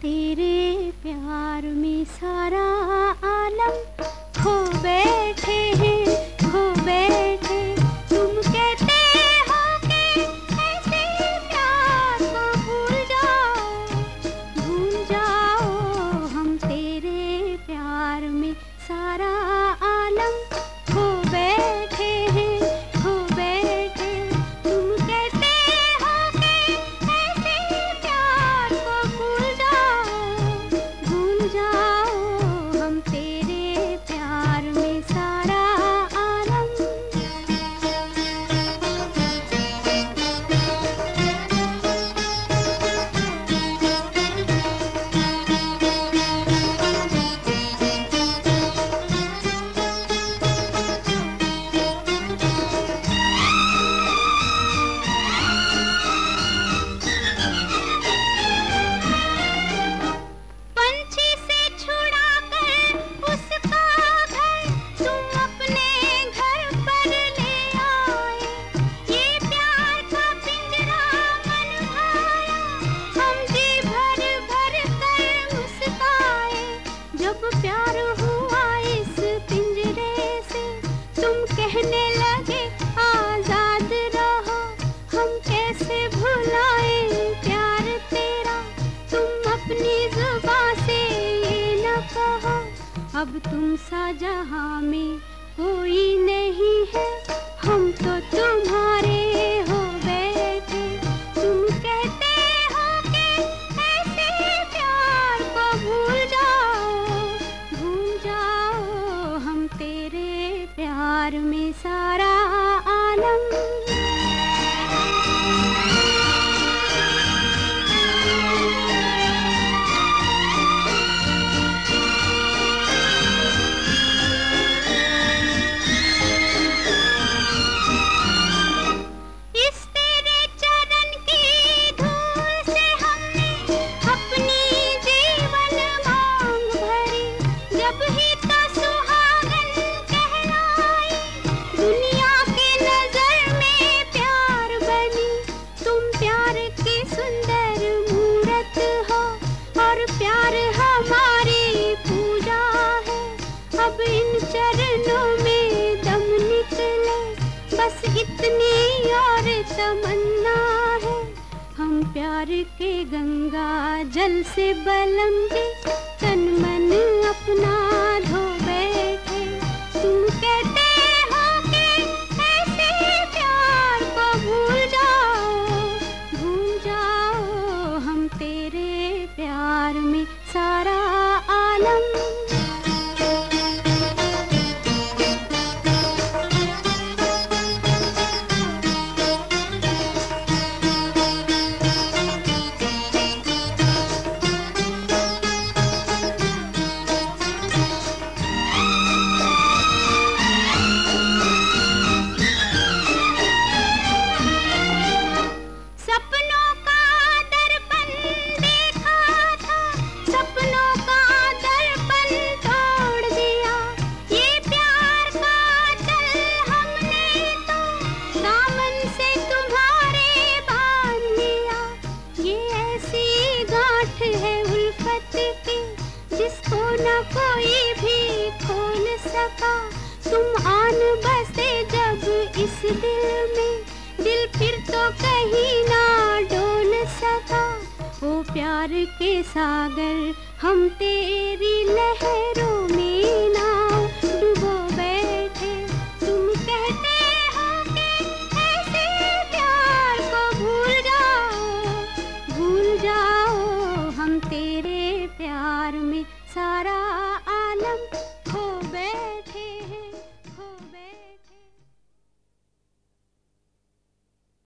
तेरे प्यार में सारा अब तुम सा जहाँ में कोई नहीं है। हम तो तुम्हारे हो बैठे। तुम कहते हो कि ऐसे प्यार को भूल जाओ भूल जाओ। हम तेरे प्यार में सारा चरणों में दम निकले। बस इतनी और तमन्ना है। हम प्यार के गंगा जल से बलम के तन मन अपना सका तुम आन बसे जब इस दिल में। दिल फिर तो कहीं ना डोल सका। वो प्यार के सागर, हम तेरी लहरों में ना डुबो बैठे। तुम कहते हो कि ऐसे प्यार को भूल जाओ भूल जाओ। हम तेरे प्यार में सारा